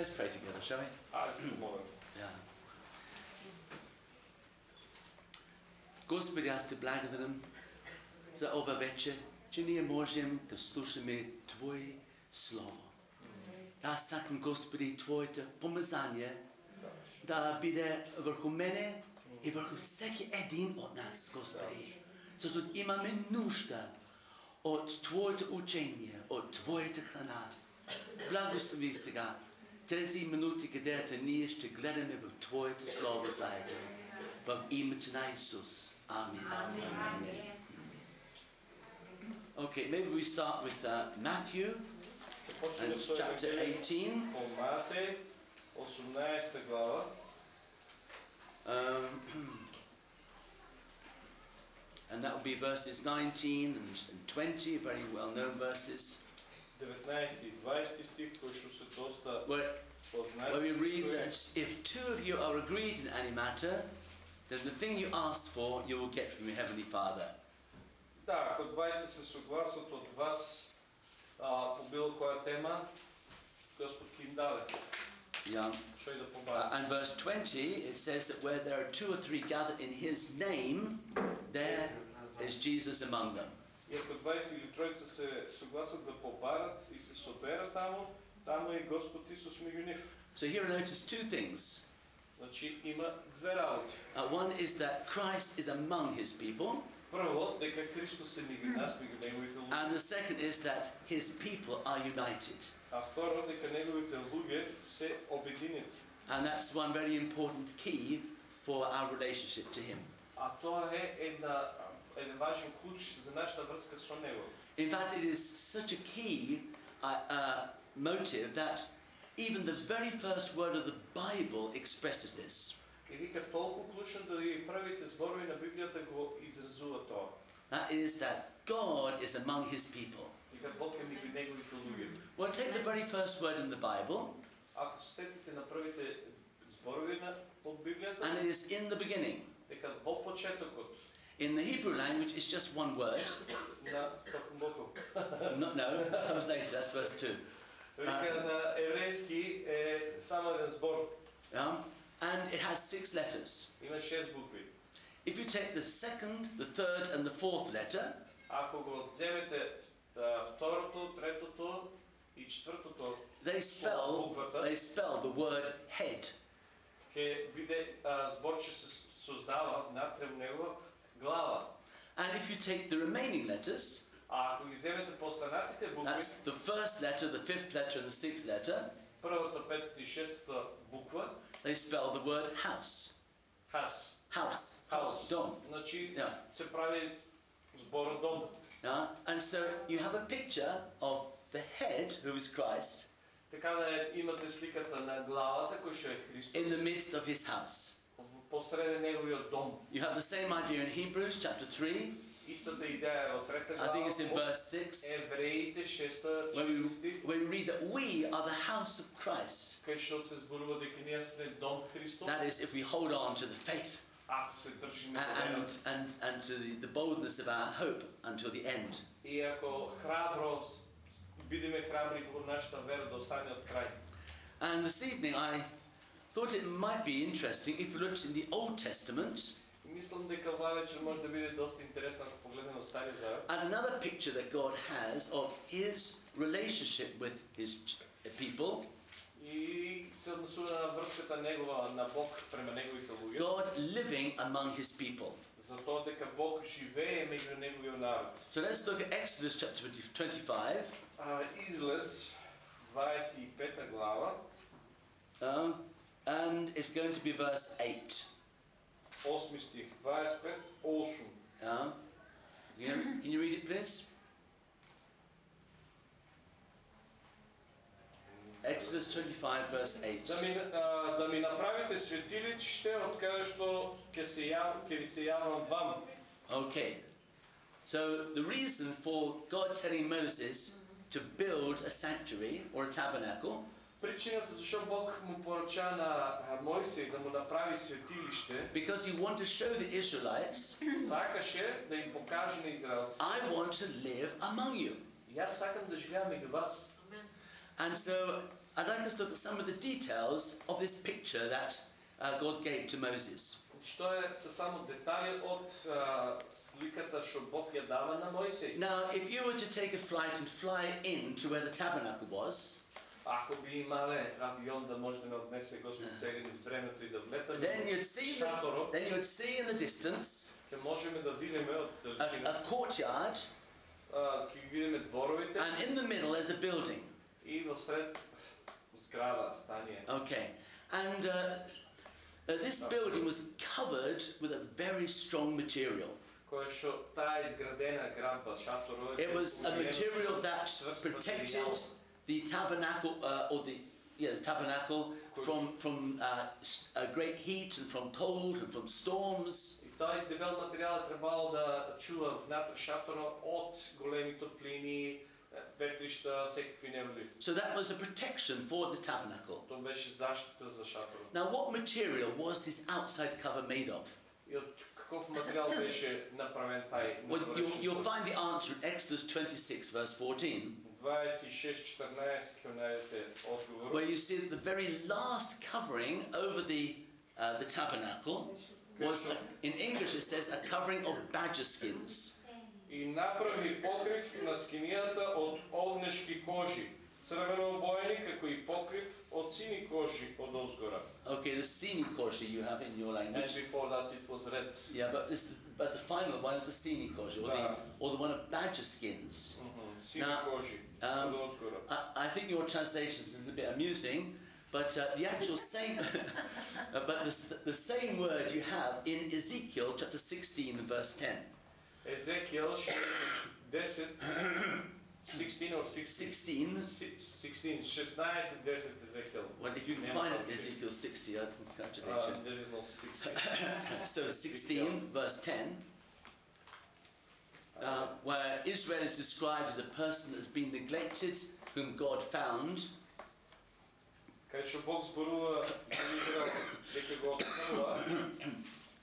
Let's pray together, shall we? Айде се помолим. Yeah. Господи, аз те благодарам за ова вечер, че ние можем да слушаме Твое Слово. Аз сакам, Господи, Твоето помазание да биде върху мене и върху всеки един от нас, Господи. Защото имаме нужда от Твоето учение, от Твоята храна. Благослови сега 30-minūtį Amen. Amen. Okay, maybe we start with uh, Matthew and chapter 18. Um, and that will be verses 19 and 20, very well known verses. 19 и 20 стих, които са доста where, познати. where we read стихове. that if two of you are agreed in any matter, then the thing you ask for you will get from your Heavenly Father. Да, ако двайца се съгласат от вас а, по било коя тема, Господ ги им даде. Yeah. Що и да Uh, побави. and verse 20, it says that where there are two or three gathered in His name, there is Jesus among them. И ако двайца или троица се съгласат да побарат и се соберат тамо, тамо е Господ Исус между нив. So here notice two things. Значи има две работи. Uh, one is that Christ is among His people, Прво, дека Христос е меѓу нас, меѓу неговите луѓе. and the second is that His people are united. А второ, дека неговите луѓе се обединети. And that's one very important key for our relationship to Him. А тоа е една, еден важен клуч за нашата врска со него. In fact, it is such a key uh, uh, motive that even the very first word of the Bible expresses this. И вика толку клучно да и првите зборови на Библијата го изразува тоа. That is that God is among His people. Вика Бог е меѓу неговите луѓе. Well, take the very first word in the Bible, Ако се сетите на првите зборови на од Библијата, and it is in the beginning. дека во почетокот In the Hebrew language, it's just one word. на Боков. No, no, it comes later, that's verse 2. Вика на еврејски е само еден збор. Um, and it has six letters. Има шест букви. If you take the second, the third, and the fourth letter, Ако го земете а, второто, третото и четвртото, they spell, буквата, they spell the word head. ќе биде а, збор че се создава внатре в него глава. And if you take the remaining letters, А ако ги земете по останатите букви, that's the first letter, the fifth letter, and the sixth letter, првата, петата и шестата буква, they spell the word house. хас. House. Хаус. Dom. Значи Yeah. се прави збора дом. Yeah? And so you have a picture of the head, who is Christ, Така да е, имате сликата на главата, кој што е Христос, in the midst of his house. в- посреде неговият дом. You have the same idea in Hebrews chapter 3, Истата идея е от трета I глава, think it's in от verse 6, Евреите, шеста, where we, шести стих, where we read that we are the house of Christ. кај што се зборува дека ние сме дом Христов, That is, if we hold on to the faith ако се држиме до and, верата. and, and to the, the boldness of our hope until the end. И ако храбро с- бидеме храбри во нашата вера до самиот крај. And this evening I thought it might be interesting if we looked in the Old Testament И Мислам дека оваа вечер може да биде доста интересно ако погледнеме во Стариот Завет. at another picture that God has of his relationship with his ch- people, И се однесува на врската негова на Бог према неговите луѓе. God living among his people. За тоа дека Бог живее меѓу неговиот народ. So let's look at Exodus chapter 20 25. А, излез 25 глава, Um, and it's going to be verse 8. 8 стих, 25, 8. Um, yeah, can you read it, please? Exodus 25, verse 8. Да ми, а, да ми направите светилище од каде што ќе се јав, ќе ви се јавам вам. Okay. So the reason for God telling Moses to build a sanctuary or a tabernacle Причината зашо Бог му порача на а, Мојсей да му направи светилиште, because he wanted to show the Israelites, сакаше да им покаже на израелците. I want to live among you. Јас сакам да живеам меѓу вас. And so I'd like us to look at some of the details of this picture that uh, God gave to Moses. Што е се само детали од а, сликата што Бог ја дава на Мојсей. Now, if you were to take a flight and fly in to where the tabernacle was, Ако би имале авион да може да ме однесе Господ сега низ времето и да влетаме then you'd во see, the, шаторот, then you would see in the distance ќе можеме да видиме од a, далечина, a courtyard, а, ќе ги видиме дворовите and in the middle there's a building. и во сред зграда, стание. Okay, and uh, uh, this building was covered with a very strong material. која што таа изградена градба, шаторот It was a material that protected the tabernacle, uh, or the yes, tabernacle from from uh, s- uh, great heat and from cold and from storms. И тој дебел материјал е требало да чува внатре шатора од големи топлини, ветришта, секакви неволи. So that was a protection for the tabernacle. Тоа беше заштита за шаторот. Now, what material was this outside cover made of? И од каков материјал беше направен тај Well, you, надворешен you'll стол? find the answer in Exodus 26, verse 14, 26-14 ќе најдете одговор. where you see that the very last covering over the uh, the tabernacle was, in English, it says a covering of badger skins. И направи покрив на скинијата од овнешки кожи, црвено обоени како и покрив од сини кожи од озгора. Okay, the sini koshi you have in your And language. before that it was red. Yeah, but, this, but the final one is the sini koshi, or the, Ah. or the one of badger skins. Мгм, Сини now, um, I, I, think your translation is a little bit amusing, but uh, the actual same, but the, the same word you have in Ezekiel chapter 16 verse 10. Ezekiel 16 or 16? 16. 16, 16, 10 Ezekiel. Well, if you can find it, Ezekiel 60, I uh, congratulations. Uh, there is no 16. so 16 verse 10. uh, where Israel is described as a person that's been neglected, whom God found, Кај што Бог зборува за Израел дека го открива,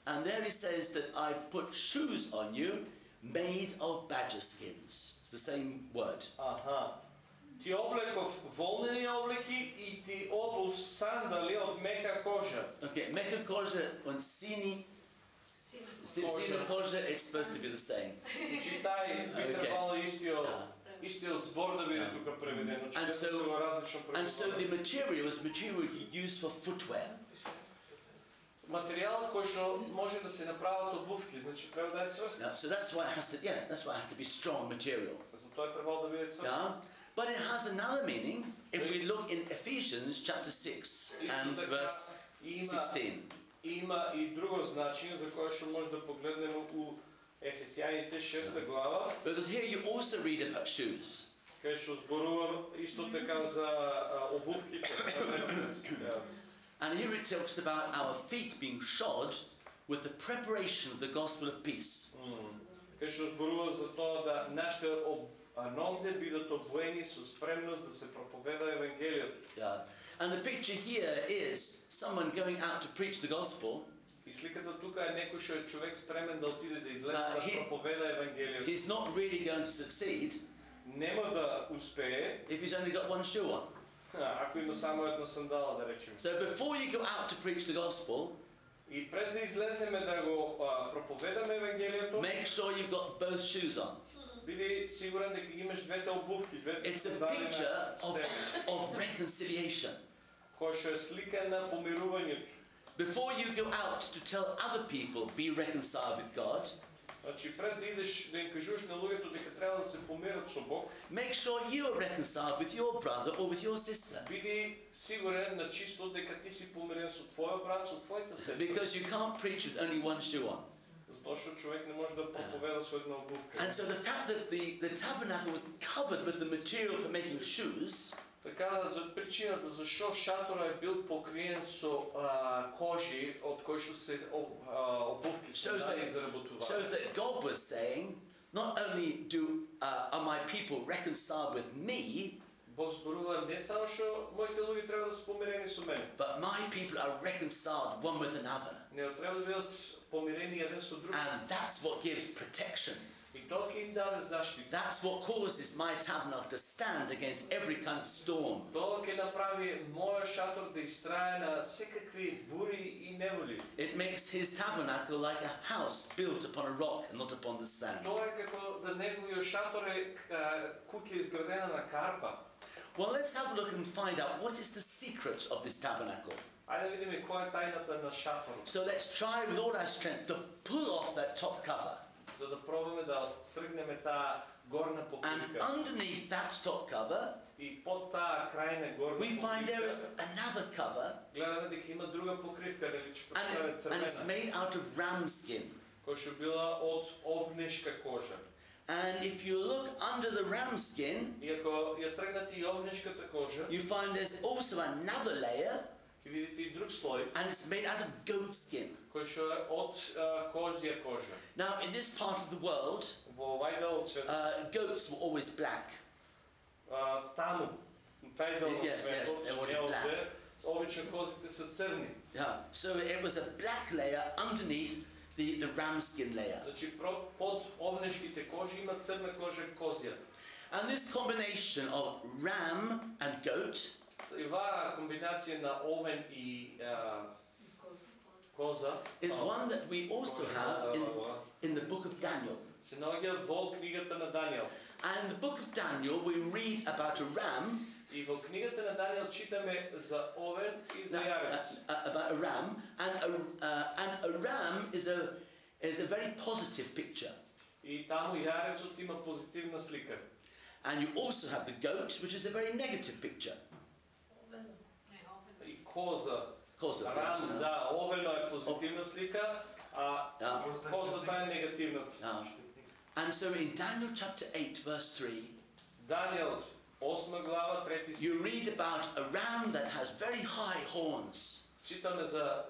and there he says that I put shoes on you made of badger skins. It's the same word. аха, ти облеков волнени облеки и ти обув сандали од мека кожа. Okay, meka koja and sini, si- sini koja, it's supposed to be the same. Значи тај би Okay. требало истиот Uh, истиот збор да биде тука преведено, че And не so- се различно and so the преведено. material is material you use for footwear. Материјал кој што може да се направат обувки, значи треба да е Yeah, цврст. so that's why it has to, yeah, that's why it has to be strong material. Затоа е требало да биде цврст. Yeah? But it has another meaning if we look in Ephesians chapter 6 and Исто така verse има 16. има и друго значење за кое што може да погледнеме у Ефесијаните 6 глава, Because here you also read about shoes. кај што зборува исто така за а, обувките. Ја, And here it talks about our feet being shod with the preparation of the gospel of peace. м, Кај што зборува за тоа да нашите об- а, нозе бидат обоени со спремност да се проповеда Евангелието. Yeah. And the picture here is someone going out to preach the gospel. И сликата тука е некој што е човек спремен да отиде да излезе А, да he- проповеда Евангелието. He's not really going to succeed Нема да успее, if he's only got one shoe on. а, ако има само една сандала, да речеме. So before you go out to preach the gospel, И пред да излеземе да го а, проповедаме Евангелието, make sure you've got both shoes on. биди сигурен дека ги имаш двете обувки, двете It's a сандали picture на of, себе, of reconciliation. кој што е слика на помирувањето. Before you go out to tell other people, be reconciled with God, Значи пред да идеш да им кажуваш на луѓето дека треба да се помират со Бог, make sure you are reconciled with your brother or with your sister. биди сигурен на чисто дека ти си помирен со твојот брат, со твојата сестра. Because you can't preach with only one shoe on. Затоа што човек не може да проповеда со една обувка. And so the fact that the, the tabernacle was covered with the material for making shoes Така да за причината зашо шатора е бил покриен со а, кожи од кои што се об, а, обувки that- за работување. shows that God was saying, not only do uh, are my people reconciled with me, Бог зборува не само што моите луѓе треба да се помирени со мене, but my people are reconciled one with another. него треба да бидат помирени еден со друг. And that's what gives protection. That's what causes my tabernacle to stand against every kind of storm. It makes his tabernacle like a house built upon a rock and not upon the sand. Well, let's have a look and find out what is the secret of this tabernacle. So let's try with all our strength to pull off that top cover За да пробаме да тргнеме таа горна And покривка. underneath that top cover, И под таа крајна горна we find there is покривка another cover, гледаме дека има друга покривка, нели ќе and, представи it- and it's црвена, made out of ram skin. која што била од овнешка кожа. And if you look under the ram skin, И ако ја тргнете и овнешката кожа, you find there's also another layer, ќе видите и друг слој, and it's made out of goat skin. кој што е од а, козја кожа. Now, in this part of the world, Во овај дел од светот, uh, goats were always black. а, таму, у тај дел на Yes, yes, светот, they were не black. овде, обично козите се црни. Yeah. So it was a black layer underneath the, the ram skin layer. Значи про- под овнешките кожи има црна кожа козја. And this combination of ram and goat И оваа комбинација на овен и а, коза is а, one that we also кожа, have in, а, in the book of Daniel. се наоѓа во книгата на Даниел. And in the book of Daniel, we read about a ram, И во книгата на Даниел читаме за овен и за uh, јарец. uh, about a ram, and a, uh, and a ram is a, is a very positive picture. И таму јарецот има позитивна слика. And you also have the goat, which is a very negative picture. И коза, Cause of рам, uh, да, овено е позитивна слика, а Yeah. козата е негативната. Yeah. And so in Daniel chapter 8, verse 3, Даниел, 8 глава, 3 стих. you read about a ram that has very high horns. Читаме за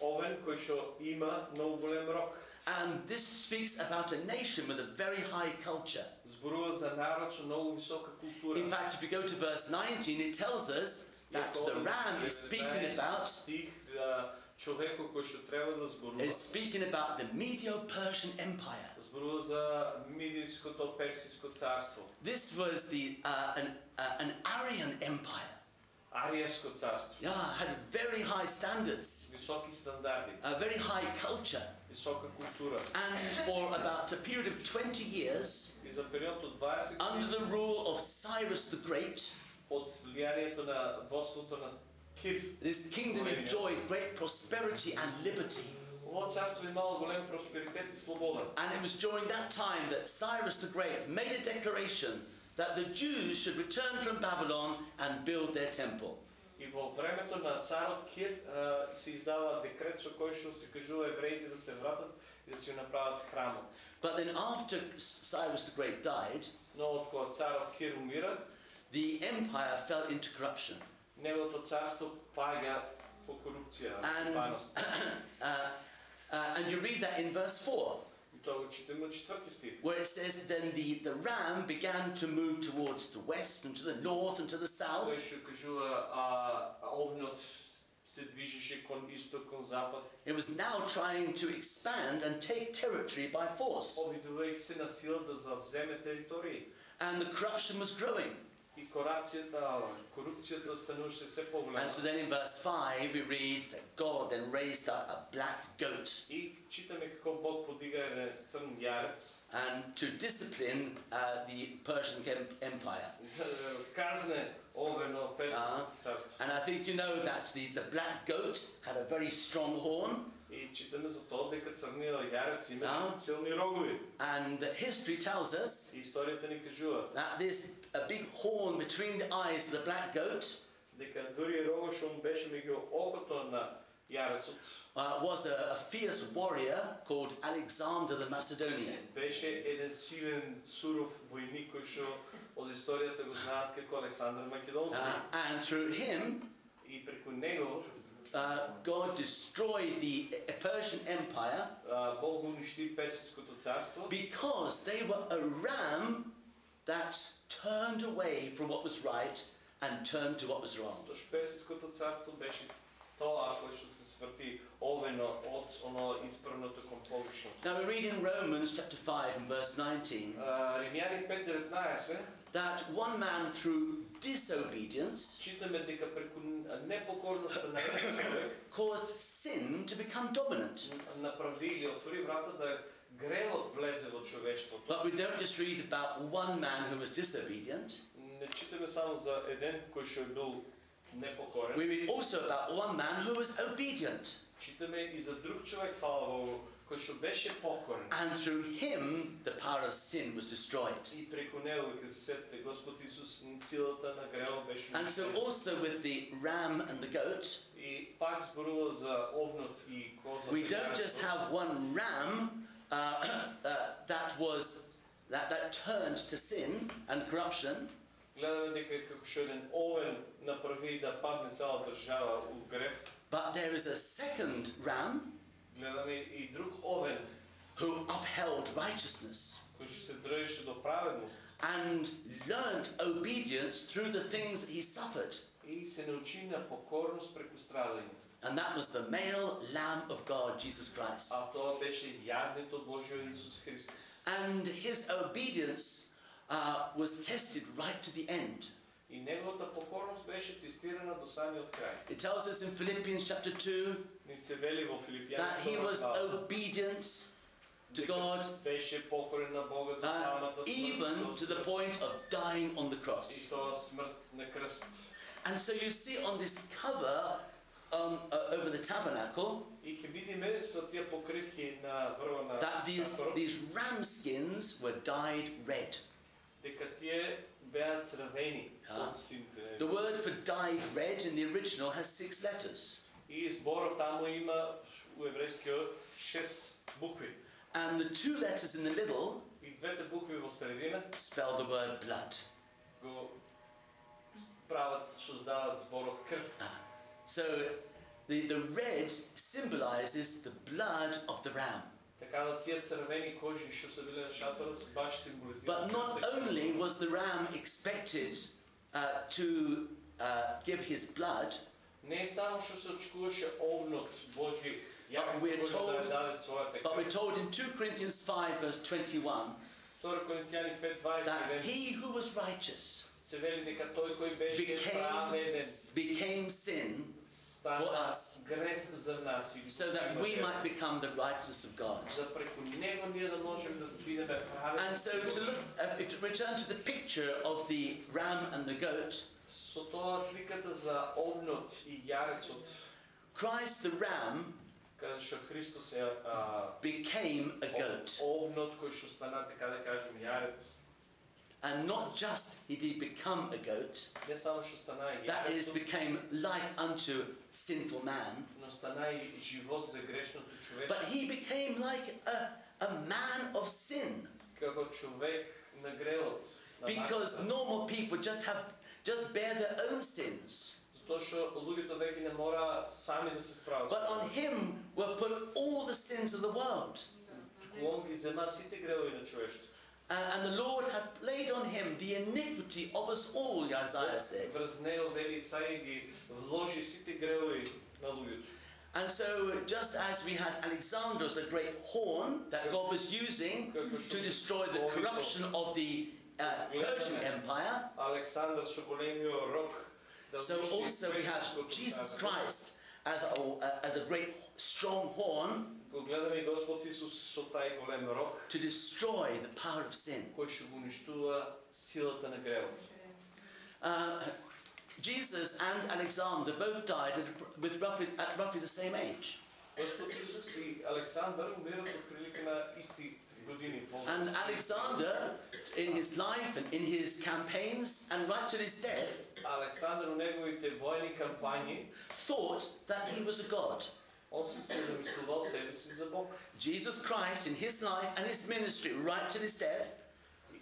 овен кој што има многу голем рок. And this speaks about a nation with a very high culture. Зборува за народ со многу висока култура. In fact, if you go to verse 19, it tells us that Иако the ram is speaking 19 about стих да човекот кој што треба да зборува. is speaking about the Medo-Persian Empire. Зборува за Мидijското персиско царство, This was the uh, an, uh, an Aryan empire. Аријско царство. Yeah, had very high standards, Високи стандарди, a very high culture, висока култура. and for about a period of 20 years, И за период од 20 under години the rule of Cyrus the Great, од влијанието на водството на Кир, this kingdom enjoyed great prosperity and liberty. ово царство имало голем просперитет и слобода. And it was during that time that Cyrus the Great made a declaration that the Jews should return from Babylon and build their temple. И во времето на царот Кир а, се издава декрет со кој што се кажува евреите да се вратат и да си го направат храмот. But then after Cyrus the Great died, Но од кога царот Кир умира, the empire fell into corruption. неговото царство паѓа по корупција, And, паност. uh, uh, and you read that in verse 4, И тоа го читаме од четврти стих. where it says, Then the, the ram began to move towards the west and to the north and to the south. Кој што кажува а, а овнот се движеше кон исток, кон запад, It was now trying to expand and take territory by force. обидувајќи се на сила да завземе територии. And the corruption was growing. И корупцијата, корупцијата стануваше се поголема. And so then in verse 5 we read that God then raised up a black goat И читаме како Бог подига еден црн јарец, and to discipline uh, the Persian em- Empire. казне овено А. персиското царство. And I think you know that the, the black goat had a very strong horn, И читаме за тоа дека црниот јарец имаше А. силни рогови. and the history tells us И историјата ни кажува that this a big horn between the eyes of the black goat дека дури рогот што му беше меѓу окото на јарецот uh, was a, a fierce warrior called Alexander the Macedonian. беше еден силен суров војник кој што од историјата го знаат како Александар Македонски. Uh, and through him, И преку него uh, God destroyed the Persian Empire а, Бог го уништи Персиското царство because they were a ram that turned away from what was right and turned to what was wrong. Тоа што Персиското царство беше тоа кој што се сврти овено од оно исправното кон погрешното. Now we read in Romans chapter 5 and verse 19 А, Римјани 5.19 that one man through disobedience читаме дека преку непокорноста на еден човек caused sin to become dominant. направи или отвори врата да гревот влезе во човештвото. But we don't just read about one man who was disobedient. Не читаме само за еден кој што е бил непокорен. We read also about one man who was obedient. Читаме и за друг човек, фала Богу, кој што беше покорен. And through him, the power of sin was destroyed. И преку него, кога се сетите, Господ Исус, силата на гревот беше And so, унищена. also with the ram and the goat, И пак зборува за овнот и козата. we и don't just јагнето. have one ram uh, uh, that was that, that turned to sin and corruption, Гледаме дека како што еден овен направи да падне цела држава у грев, but there is a second ram гледаме и друг овен who upheld righteousness кој што се држеше до праведност and learned obedience through the things that he suffered. и се научи на покорност преку страдање. And that was the male lamb of God, Jesus Christ. А тоа беше јагнето Божјо Исус Христос. And his obedience uh, was tested right to the end. И неговата покорност беше тестирана до самиот крај. It tells us in Philippians chapter 2 Ни се вели во Филипјани that he втора was глава, obedient to дека God, Беше покорен на Бога до uh, самата смрт. even до to the смрт. point of dying on the И cross. тоа смрт на крст. And so you see on this cover um, uh, over the tabernacle И ќе видиме со тие покривки на врва на that these, шаторот, these ram skins were dyed red. дека тие беа црвени А. од сините. The word for dyed red in the original has six letters. И зборот таму има у еврејскиот шест букви. And the two letters in the middle И двете букви во средина spell the word blood. го прават што здават зборот крв. Ah. So the, the red symbolizes the blood of the ram. Така да тие црвени кожи што се биле на шаторот баш символизираат. But not крвта крв. only was the ram expected uh, to uh, give his blood, Не е само што се очекуваше овнот Божи But we're јагнот Божи да ја told- даде својата but we're крв. told in 2 Corinthians 5, verse 21, 2 Коринтијани that 5.21 he who was righteous се вели дека тој кој беше became, праведен became sin for стана us, греф за нас или so that we might become the righteousness of God. за преку него ние да можеме да бидеме праведни. And so to look, uh, if to return to the picture of the ram and the goat, Со тоа сликата за овнот и јарецот, Christ the ram каде што Христос е а, became a goat. овнот кој што стана така да кажем јарец, And not just did he become a goat, не само што стана that is, јарецот, became like unto sinful man, но стана и живот за грешното but човечество. he became like a, a man of sin. Како човек на гревот. на Because ваката. normal people just have just bear their own sins. Затоа што луѓето веќе не мора сами да се справат. But on him were put all the sins of the world. Туку он ги зема сите гревови на човештвото. Uh, and the Lord hath laid on him the iniquity of us all, Isaiah said. Врз него вели Исаија ги вложи сите гревови на луѓето. And so, just as we had Alexander's, a great horn that God was using to destroy the corruption of the uh, Persian Empire, Александар со големиот рок да so уништи also we have Персиското Jesus царство. Christ as a, uh, as a great strong horn Го гледаме и Господ Исус со тај голем рок to destroy the power of sin. кој што го уништува силата на гревот. Uh, Jesus and Alexander both died at, with roughly, at roughly the same age. Господ Исус и Александар умират отприлика на исти години. And Alexander, in his life and in his campaigns, and right to his death, Александар у неговите војни кампањи, thought that he was a god. он си се замислувал себе си за Бог. Jesus Christ, in his life and his ministry, right to his death,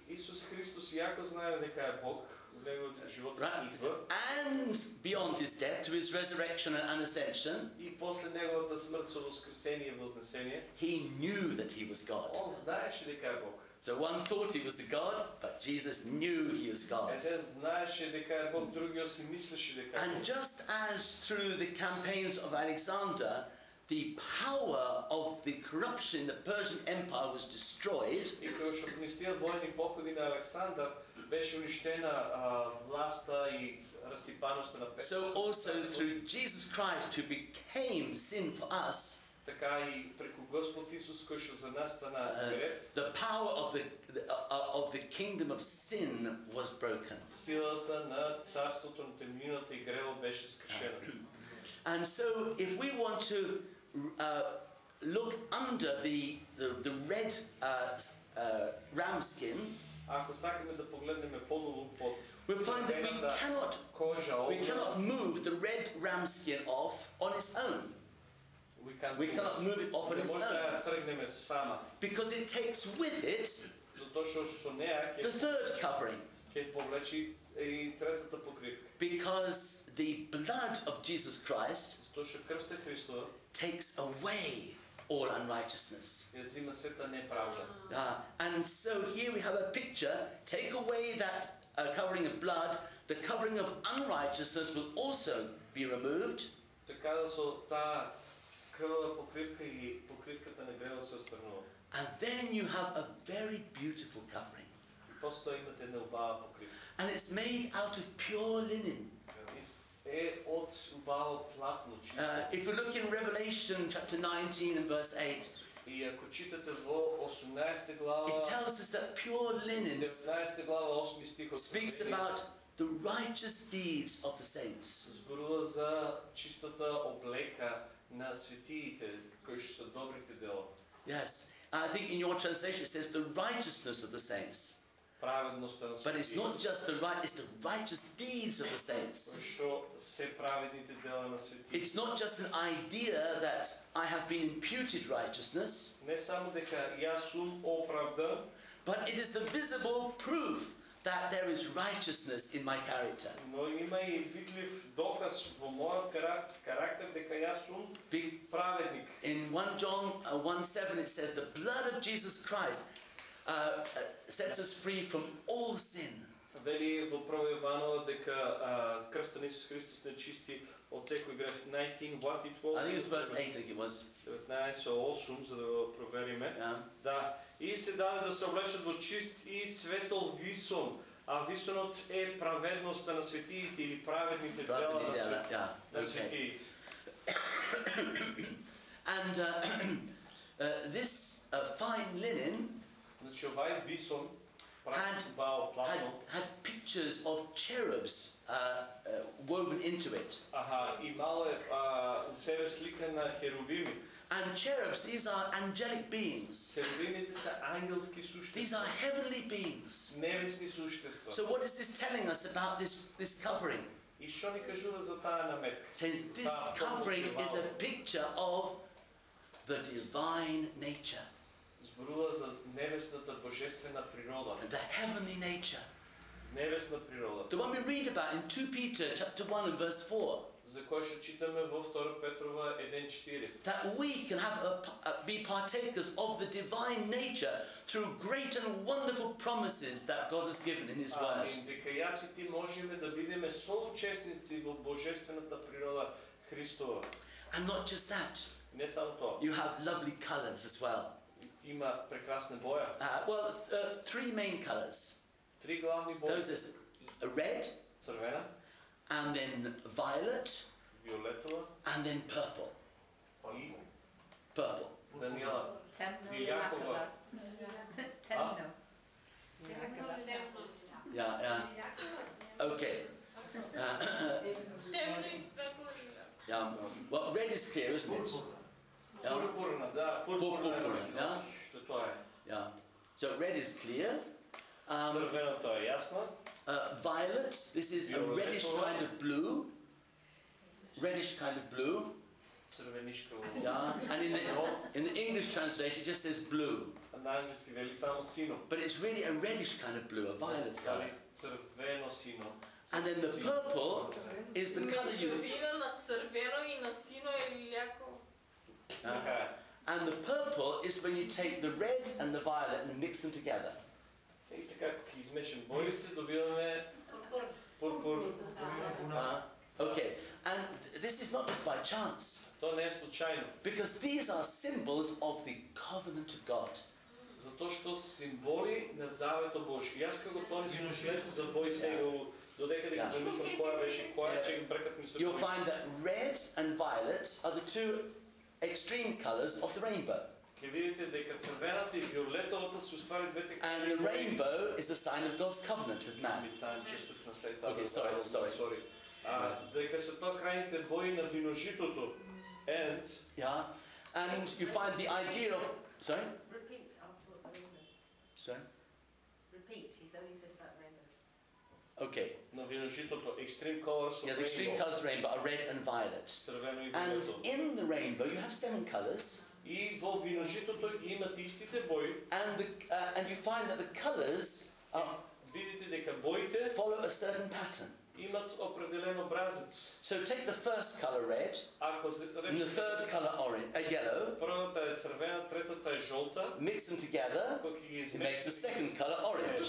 И Исус Христос јако знае дека е Бог, у неговиот живот и right, служба, and beyond his death to his resurrection and ascension, и после неговата смрт со воскресение и вознесение, he knew that he was God. он знаеше дека е Бог. So one thought he was a god, but Jesus knew he is God. Еден знаеше дека е Бог, другиот си мислеше дека е And Бог. just as through the campaigns of Alexander, the power of the corruption in the Persian Empire was destroyed, И кога што низ тие војни походи на Александар беше уништена а, власта и расипаноста на Петр. so also through Jesus Christ, who became sin for us, така и преку Господ Исус кој што за нас стана uh, грев, the power of the, the uh, of the kingdom of sin was broken. силата на царството на темнината и гревот беше скршена. And so, if we want to uh, look under the, the, the red uh, s- uh, ram skin, А Ако сакаме да погледнеме подолу под we'll find that we червената cannot, кожа, we образ, cannot move the red ram skin off on its own. we can't We do cannot it. move it off on Не its може да own ја тргнеме сама, because it takes with it затоа што со неа the ќе third covering. ќе повлечи и третата покривка. Because the blood of Jesus Christ takes away all unrighteousness. Uh, and so here we have a picture take away that uh, covering of blood, the covering of unrighteousness will also be removed. And then you have a very beautiful covering. And it's made out of pure linen. Uh, if you look in Revelation chapter 19 and verse 8, И ако читате во 18 глава, it tells us that pure linen 19 глава 8 стих од speaks Откровение, about the righteous deeds of the saints. зборува за чистата облека на светиите, кои што се добрите дела. Yes. I think in your translation it says the righteousness of the saints. Праведноста на But it's светиите. not just the right, it's the righteous deeds of the saints. Кои што се праведните дела на светиите. It's not just an idea that I have been imputed righteousness, Не само дека јас сум оправдан, but it is the visible proof that there is righteousness in my character. но има и видлив доказ во мојот карактер, карактер дека јас сум Be- праведник. In 1 John uh, 1 7, it says, The blood of Jesus Christ uh, uh, sets us free from all sin. Вели во прво Јованова дека а, крвта на Исус Христос не чисти од секој грев. 19 what it was? I think it was verse 8, I think it was. 19 8 за да го провериме. Yeah. Да. И се даде да се облечат во чист и светол висон. А висонот е праведноста на светиите или праведните дела Brotherly на, Della, свет, yeah, на okay. светиите. And uh, uh, this uh, fine linen Значи овај висон, Had- прав бао had, платно, had pictures of cherubs uh, uh, woven into it. аха, имало е а, у себе слика на херувими. And cherubs, these are angelic beings. Херувимите се ангелски These суштества, are heavenly beings. небесни суштества. So what is this telling us about this, this covering? И што ни кажува за таа наметка? Saying this Wow. covering is a picture of the divine nature, Зборува за небесната божествена природа. the heavenly nature. Небесна природа. The one we read about in 2 Peter chapter 1 and verse 4. За кој што читаме во 2 Петрова 1.4. That we can have a, uh, be partakers of the divine nature through great and wonderful promises that God has given in His Word. Амин. Дека јас и ти можеме да бидеме соучесници во божествената природа Христова. And not just that, Не само тоа. you have lovely colours as well. ima prekrasne boje? Uh, well, uh, three main colors. Tri glavni boje. Those is red, crvena, and then violet, violetova, and then purple. Palino. Purple. Daniela. Temno. Viljakova. Temno. Yeah, yeah. Okay. Uh, yeah. Well, red is clear, isn't it? Yeah. Da. Purpurna, yeah. Yeah. So red is clear. Um, Červeno to je. Uh, violet, this is a reddish kind of blue. Reddish kind of blue. Yeah, and in the, in the English translation it just says blue. But it's really a reddish kind of blue, a violet color. And then the purple is the color you... Uh, And the purple is when you take the red and the violet and mix them together. И така, ако ги измешам боите, добиваме пурпур. Uh, okay, and th- this is not just by chance, То не е случайно. because these are symbols of the covenant of God. Затоа што се символи на завето Божи. И аз како тоа не сум след за бој се го додека дека Да. замислам која беше која, Yeah. че ги бркат ми се You'll бои. find that red and violet are the two extreme colours of the rainbow. Ќе видите дека црвената и виолетовата се уствари двете And the rainbow is the sign of God's covenant with man. Time често транслейт. Okay, sorry, sorry. sorry. А, дека се тоа крајните бои на виножитото. And Yeah, and you find the idea of. Sorry? Repeat after what the rainbow. Sorry? Okay. на виножитото extreme colors of Yeah, the extreme rainbow. colours of the rainbow are red and violet. Црвено и And виолето. in the rainbow, you have seven colours, И во виножитото ги имате истите бои. and, the, uh, and you find that the colours are, Видите дека боите follow a certain pattern. имат определен образец. So take the first colour red, Ако се and the third речете colour orange, uh, yellow, првата е црвена, третата е жолта, mix them together, кога ќе ги it makes the second colour orange.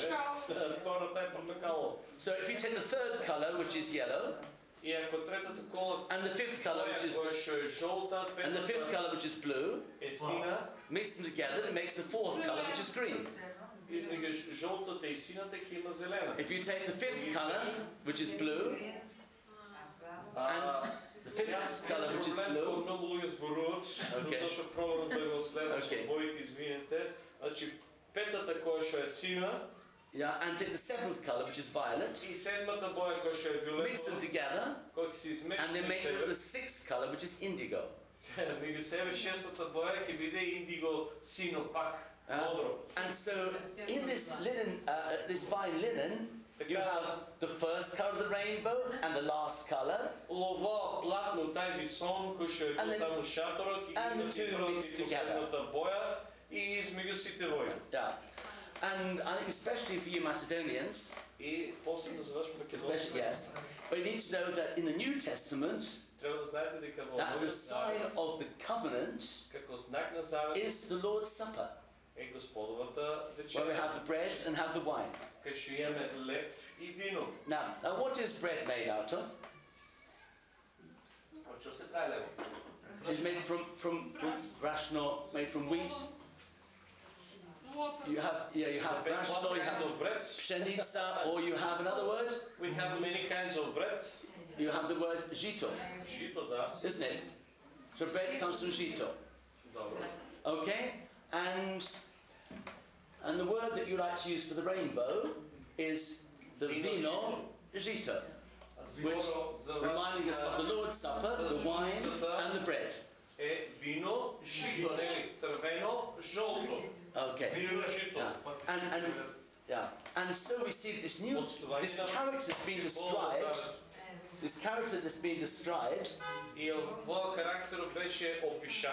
Е, Втората е портокало. So if you take the third colour, which is yellow, И ако третата кола and the fifth colour, which is која што е жолта, and the fifth петата colour, which is blue, е сина, mix them together, it makes the fourth colour, which is green. If you take the fifth colour, which is blue, А, the fifth Јас colour, имам which is проблем кога blue, многу луѓе зборуваат, Okay. затоа што пробам да го следам Okay. со боите, извинете. Значи, петата која што е сина yeah, and take the seventh colour, which is violet, и седмата боја која што е mix them виолетова, together, која ќе се измеши and then make себе, the sixth colour, which is indigo. меѓу себе шестата боја ќе биде индиго сино пак, А, модро. And so in this linen, uh, uh, this fine linen, you have the first colour of the rainbow and the last colour, Ово платно, тај висон кој што е And бил then- таму шаторот ќе and ги the two има mixed и together. последната боја и измеѓу сите бои. yeah. And I think especially for you Macedonians, И посебно за ваш especially македонски, yes, we need to know that in the New Testament, треба да знаете дека во that the Новиот sign Завет, of the covenant како знак на завет is the Lord's Supper, е Господовата where we вечеря, have the bread and have the wine. кај што имаме леб и вино. Now, now what is bread made out of? Од што се прави леб? It's made from from from brašno, made from wheat. Water. You have yeah, you have What brašno, you kind have of bread? pšenica, or you have another word. We have many kinds of bread. You have the word žito, Жито, да. isn't it? So bread comes from žito. Добро. Okay, And, and the word that you like to use for the rainbow is the vino jito, which reminding us of the Lord's Supper, the wine and the bread. Okay. Yeah. And, and, yeah. and so we see this new this character that's been described. This character that's been described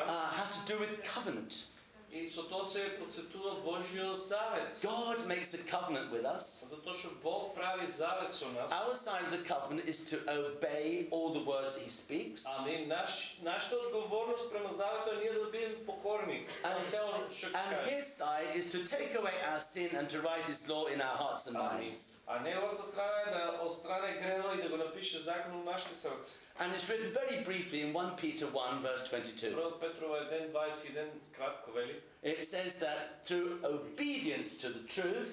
uh, has to do with covenant. и со тоа се подсетува Божјиот завет. God makes a covenant with us. Затоа што Бог прави завет со нас. Our side of the covenant is to obey all the words He speaks. Ами наш нашата одговорност према заветот е ние да бидеме покорни. And- на цело што ќе And каже. His side is to take away our sin and to write His law in our hearts and Ами, minds. а неговата страна е да отстране гревот и да го напише закон во нашите срца. And it's written very briefly in 1 Peter 1, verse 22. Прво Петрова 1.21 кратко вели, It says that through obedience to the truth,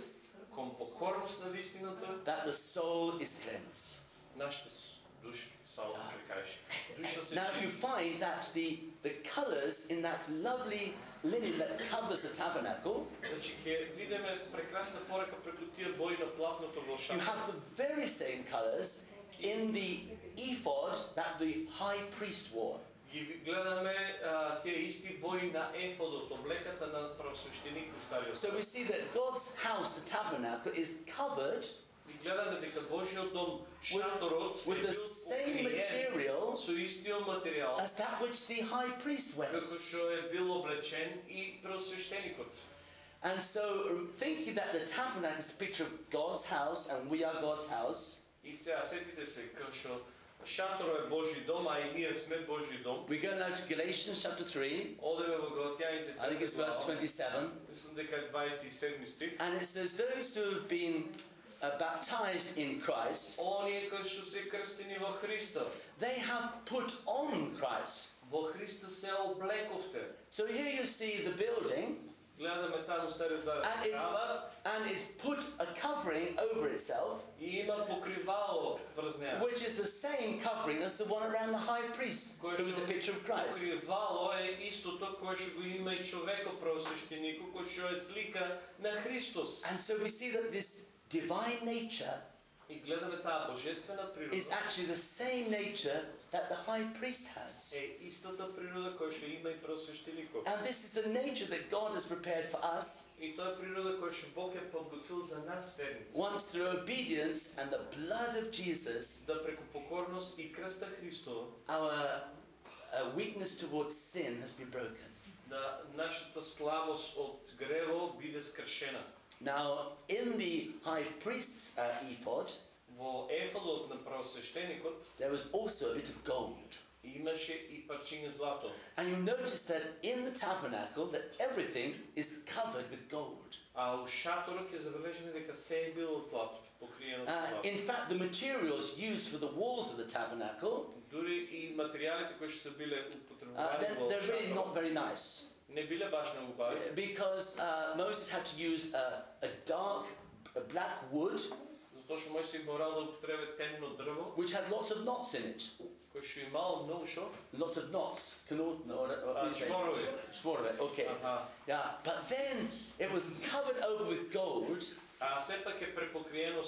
кон покорност на вистината, that the soul is cleansed. нашите с- души, само да прекажеш, душа се Now you чисти. find that the, the colours in that lovely linen that covers the tabernacle, Значи ќе видиме прекрасна порака преку тие бои на платното во you шатор. have the very same colours in the ephod that the high priest wore. Ги ви- гледаме а, тие исти бои на ефодот, облеката на правосвещеник во Стариот So we see that God's house, the tabernacle, is covered И гледаме дека Божиот дом, шаторот, with е the бил same покриен material со истиот материјал, as that which the high priest како wears. што е бил облечен и правосвещеникот. And so, thinking that the tabernacle is a picture of God's house and we are God's house, И сега сетите се како што шаторот е Божи дом, а и ние сме Божи дом. We go now to Galatians chapter 3. Одеме во Галатјаните I think it's verse 27. Мислам дека е 27 стих. And it says, Those who have been uh, baptized in Christ, Оние кои што се крстени во Христа, they have put on Christ. во Христа се облековте. So here you see the building, Гледаме таму Стариот Завет. And it's- Града and it's put a covering over itself, и има покривало врз неа. which is the same covering as the one around the high priest, who Кој was a picture of Christ. покривало е истото кое што го има и човекот првосвещенику, кој што е слика на Христос. And so we see that this divine nature И гледаме таа божествена природа. is actually the same nature that the high priest has. е истата природа која што има и просвещеникот. And this is the nature that God has prepared for us И тоа е природа која што Бог е подготвил за нас верници. once through obedience and the blood of Jesus, Да преку покорност и крвта Христова, our uh, weakness towards sin has been broken. да нашата слабост од грево биде скршена. Now, in the high priest's uh, ephod, Во ефодот на просвещеникот there was also a bit of gold. имаше и парчиња злато. And you'll notice that in the tabernacle that everything is covered with gold. А у шаторот ќе забележиме дека се е било од злато, покриено со Uh, злато. in fact, the materials used for the walls of the tabernacle, Дури и материјалите кои што се биле uh, употребувани they're, во they're really not шаторот, very nice. nebyle baczne uparł. Uh, because uh, Moses had to use a, a dark a black wood. Zato što Mojsije morao da upotrebe temno drvo. Which had lots of knots in it. Koje su imalo mnogo što? Lots of knots. Knotne, or, or, švorove. Švorove, okay. Aha. Yeah, but then it was covered over with gold. A sve pak je prepokrijeno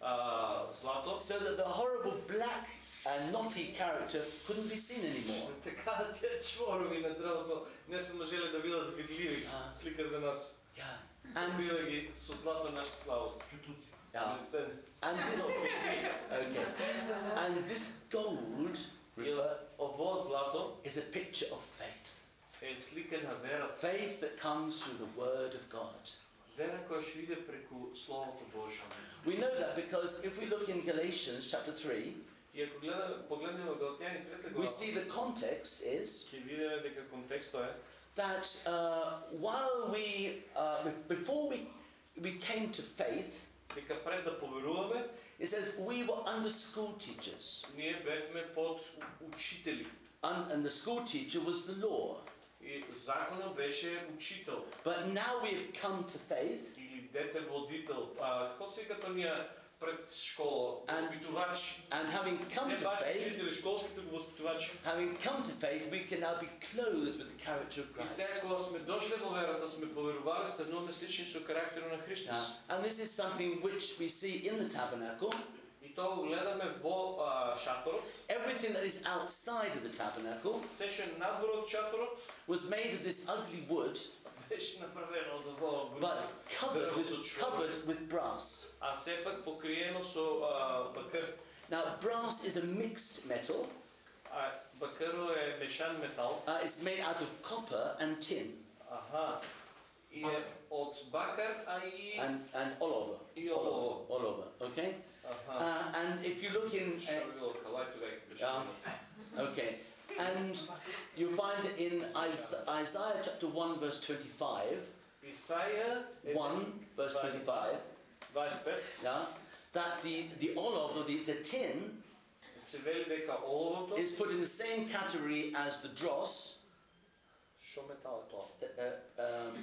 а, злато, so that the horrible black and knotty character couldn't be seen anymore. така да тие чворови на дрвото не се можеле да бидат видливи. А. Слика за нас. Yeah. And, Покрива ги со злато нашата славост. yeah. and this, okay. And this gold И refer- ово злато is a picture of faith. е слика на вера. Faith that comes through the Word of God. Вера која што иде преку Словото Божјо. We know that because if we look in Galatians chapter 3, И ако гледаме, погледнеме во Галатјани трета we глава, see the context is ќе видиме дека контекстот е that uh, while we, uh, be- before we, we came to faith, дека пред да поверуваме, it says we were under school teachers. ние бевме под учители. Un- and the school teacher was the law. И законот беше учител But now we have come to faith, или дете водител. А како се като ние пред школа, And- воспитувач, and having come не to баш faith, учители школски, туку воспитувач. having come to faith, we can now be clothed with the character of И Christ. сега кога сме дошле во верата, сме поверували, стануваме слични со карактерот на Христос. Yeah. And this is something which we see in the tabernacle. И тоа го гледаме во а, шаторот. everything that is outside of the tabernacle was made of this ugly wood, but covered with, covered with brass. Now, brass is a mixed metal. Uh, it's made out of copper and tin. Aha. Od and, and all over. All over. All over, okay? Aha. Uh, and if you look in, uh, Yeah. okay, and you find in Isaiah chapter 1, verse 25, Isaiah 1, verse 25, 5. yeah, that the, the olive or the, the tin is put in the same category as the dross, uh, uh, um,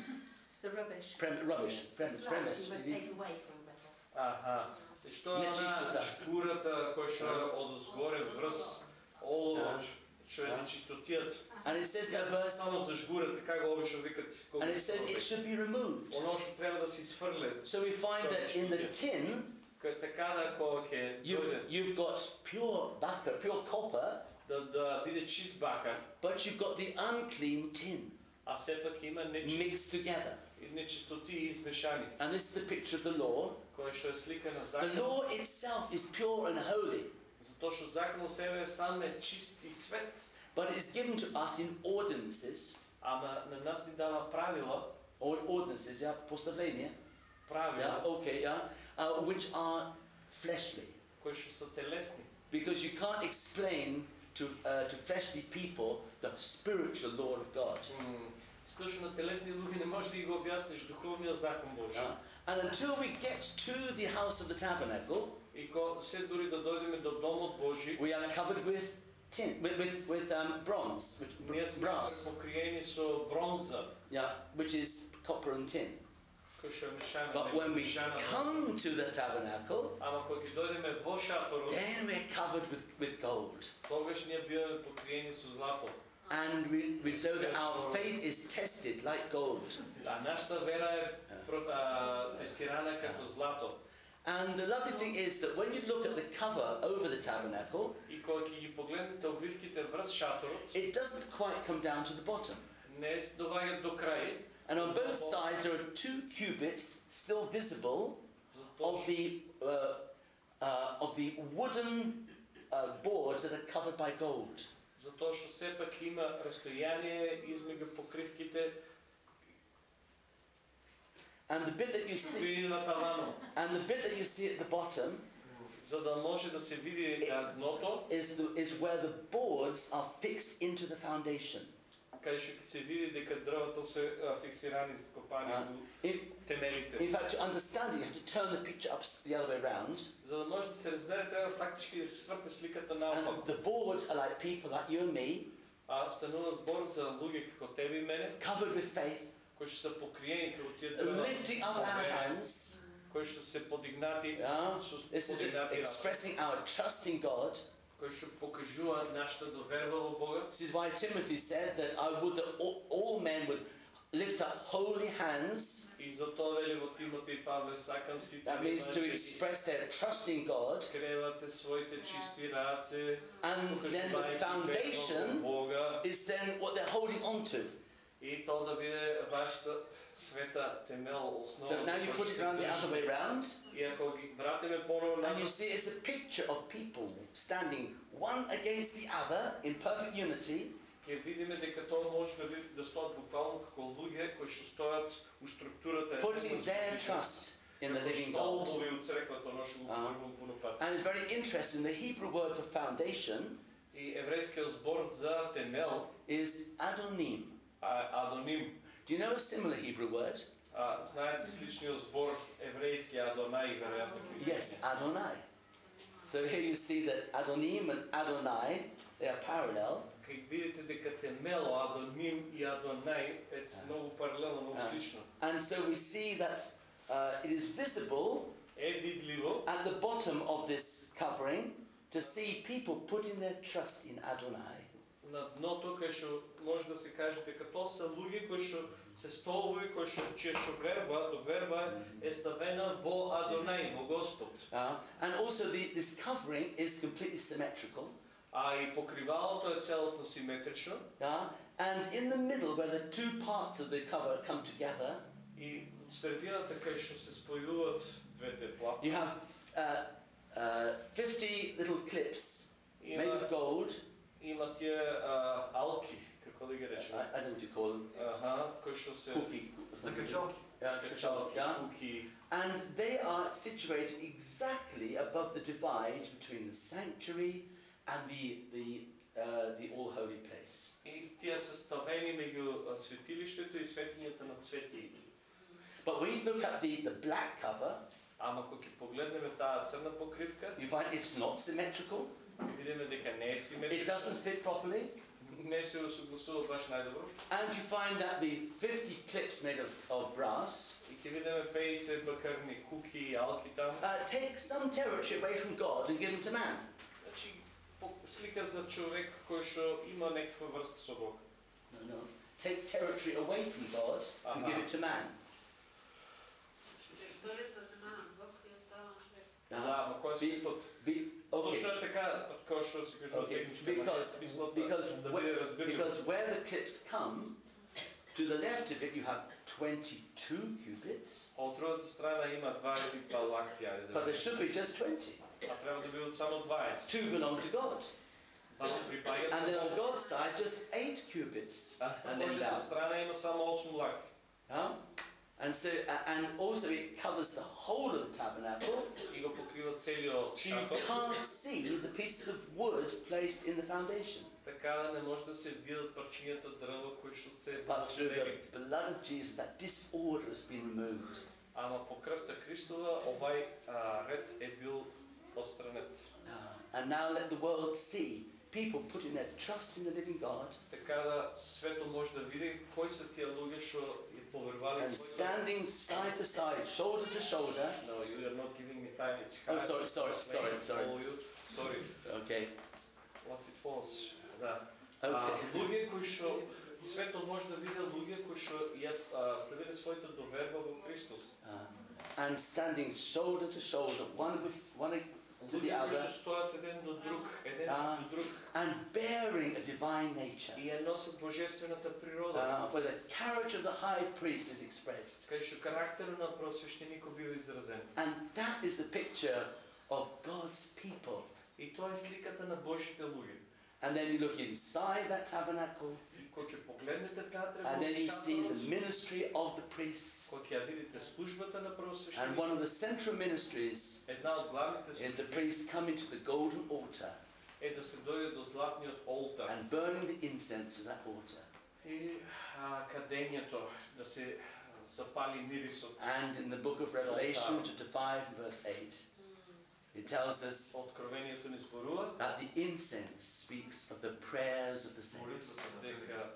The rubbish. prem- rubbish, premise, Slab premise. you must take away from metal. Аха. И што е Нечистота. она шкурата која што е од згоре врз олово, што е Да. нечистотијата. And it says that Јас verse, само за жгура, така го обично викат. and it says it should be removed. Оно што треба да се изфрле. So we find that in the tin, Ка- Така да кога ќе you've, дојде you've got pure backer, pure copper, да, да биде чист бакар, but you've got the unclean tin а сепак има нечист, mixed together. нечистоти измешани, And this is the picture of the law. кој што е слика на The закон. law itself is pure and holy, Затоа што закон у себе сам е чист и свет, but it is given to us in ordinances, ама на нас ни дава правила, or ordinances, yeah, postavlenia, yeah, правила, okay, yeah, uh, which are fleshly. кои што се телесни. Because you can't explain to, uh, to fleshly people the spiritual law of God. М, Точно на телесни луѓе не можеш да ги го објасниш духовниот закон Божи. Uh, and until we get to the house of the tabernacle, И ко се дури да дојдеме до домот Божи, we are covered with tin, with, with, with um, bronze, with ние br- сме brass, покриени со бронза, yeah, which is copper and tin. кој што е мешана. But when we мешана. come to the tabernacle, Ама кога ќе дојдеме во шаторот, then we're covered with, with gold. and we, we that our faith is tested like gold. And the lovely thing is that when you look at the cover over the tabernacle, it doesn't quite come down to the bottom. And on both sides there are two cubits still visible of the, uh, uh, of the wooden uh, boards that are covered by gold. Затоа што сепак има растојание измеѓу покривките And the bit that you see, and the bit that you see at the bottom за да може да се види дното, is, the, is where the boards are fixed into the foundation. каде што ќе се види дека дрвата се а, фиксирани вкопани А. до In, темелите. in fact, to understand it, you have to turn the picture up the other way around. За да може да се разбере, треба фактички да се сврте сликата And наопаку. the boards are like people like you and me, А станува збор за луѓе како тебе и мене, covered with faith, кои што се покриени како тие дрва, lifting up our hands. кои што се подигнати Yeah. со This is подигнати раце, expressing our trust in God. кои што покажуваат нашата доверба во Бога. This is why Timothy said that I would that all, all men would lift up holy hands. И затоа вели во Тимотеј Павле сакам сите That да means to имате express their trust in God. кревате своите чисти раце, And then the покажувајќи foundation верно во Бога is then what they're holding on to. и тоа да биде вашата света темел, основа. So now за you која put што it се around the other држите. way round, И ако ги вратиме поново and you назад, see it's a picture of people standing one against the other in perfect unity, ќе видиме дека тоа може да биде да стоат буквално како луѓе кои што стојат у структурата putting their trust in the living God. Столбови од црквата, оно што го А. говорим во пат. And it's very interesting, the Hebrew word for foundation И еврејскиот збор за темел, is adonim. а, адоним, Do you know a similar Hebrew word? а, знаете сличниот збор еврејски Адонај, веројатно ќе Yes, Adonai. So here you see that Adonim and Adonai, they are parallel. Кај видите дека темел, Адоним и Адонај е многу паралелно, многу А. слично. And so we see that uh, it is visible Е видливо at the bottom of this covering to see people putting their trust in Adonai. на дното кај што може да се каже дека тоа се луѓе кои што се столбови кои што чија што верба, верба е ставена во Адонај, во Господ. Uh, and also the, this covering is completely symmetrical. А и покривалото е целосно симетрично Yeah? And in the middle, where the two parts of the cover come together, и средината кај што се спојуваат двете платна. you have uh, uh, 50 little clips made Има, of gold. има тие а, алки, како да ги I, речеме. I don't know what you call them. Аха, кои што се Cookie. Закачалки. Yeah, качалки, yeah. куки. And they are situated exactly above the divide between the sanctuary and the, the, uh, the all holy place. И тие се ставени меѓу а, светилиштето и светињата на цвети. But when you look at the, the black cover, Ама кога ќе погледнеме таа црна покривка, you find it's not symmetrical, ќе видиме дека не е it симетрично, doesn't fit properly, не се усогласува баш најдобро. and you find that the 50 clips made of, of brass И ќе видиме 50 бакарни куки и алки там. uh, take some territory away from God and give them to man. Значи, по- слика за човек кој што има некаква врска со Бог. No, no. Take territory away from God and give it to man. Да, е? Okay. Е така, кажа okay. because, because, when, because where the clips come, to the left of it you have 22 cubits. От другата страна има But there should be just 20. А трябва да бъдат само 20. Two belong to God. And then on God's side, just eight cubits. And then down. От And so, a- and also it covers the whole of the tabernacle. и го покрива целиот So you шатор. can't see the pieces of wood placed in the foundation. Така не може да се видат парчињата дрво кои што се But through the поставени. blood of Jesus, that disorder has been removed. Ама по крвта Христова овај а, ред е бил отстранет. Uh, and now let the world see people putting their trust in the living God Така да светот може да види кои се тие луѓе што ја поверувале and своите standing side to side, shoulder to shoulder. No, you are not giving me time. It's Oh, hard sorry, to sorry, explain sorry, sorry. all you. Sorry. Okay, What it was. Да. А, okay. луѓе кои што светот може да види луѓе кои што ја а, ставиле својата доверба во Христос. Uh, and standing shoulder to shoulder, one with one to the other. Uh, and bearing a divine nature. Uh, where the character of the high priest is expressed. And that is the picture of God's people. And then you look inside that tabernacle. И кога ќе погледнете внатре and во then you see the шаторот, ministry of the priests. кога ќе ја видите службата на And просвещеникот, one of the central ministries една од главните is the служби priest coming to the golden altar е да се дојде до златниот олтар and burning the incense to that altar. и а, кадењето да се а, запали мирисот. And in the book of Revelation, chapter 5, verse 8, it tells us Откровението ни зборува that the incense speaks of the prayers of the saints. дека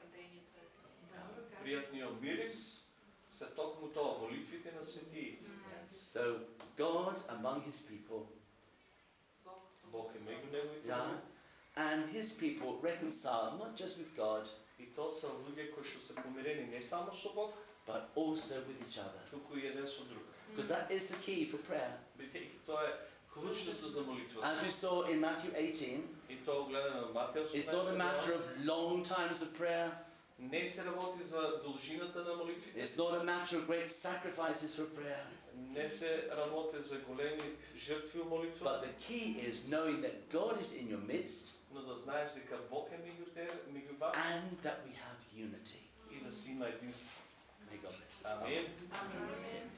Кадењето е пријатниот мирис се токму тоа молитвите на светиите. Yes. So God among his people, Бог. Бог е меѓу неговите yeah, луѓе. and his people reconciled not just with God, И тоа се луѓе кои што се помирени не само со Бог, but also with each other. туку и еден со друг. Because that is the key for prayer. Бидејќи тоа е клучното за молитвата. As we saw in Matthew 18, И тоа го гледаме во Матео it's not a 18 matter глава. of long times of prayer, Не се работи за должината на молитвите. it's not a matter of great sacrifices for prayer, Не се работи за големи жртви у молитва, but the key is knowing that God is in your midst но да знаеш дека Бог е меѓу те, меѓу вас and that we have unity. и да си има единство. May God bless us. Амин. Амин.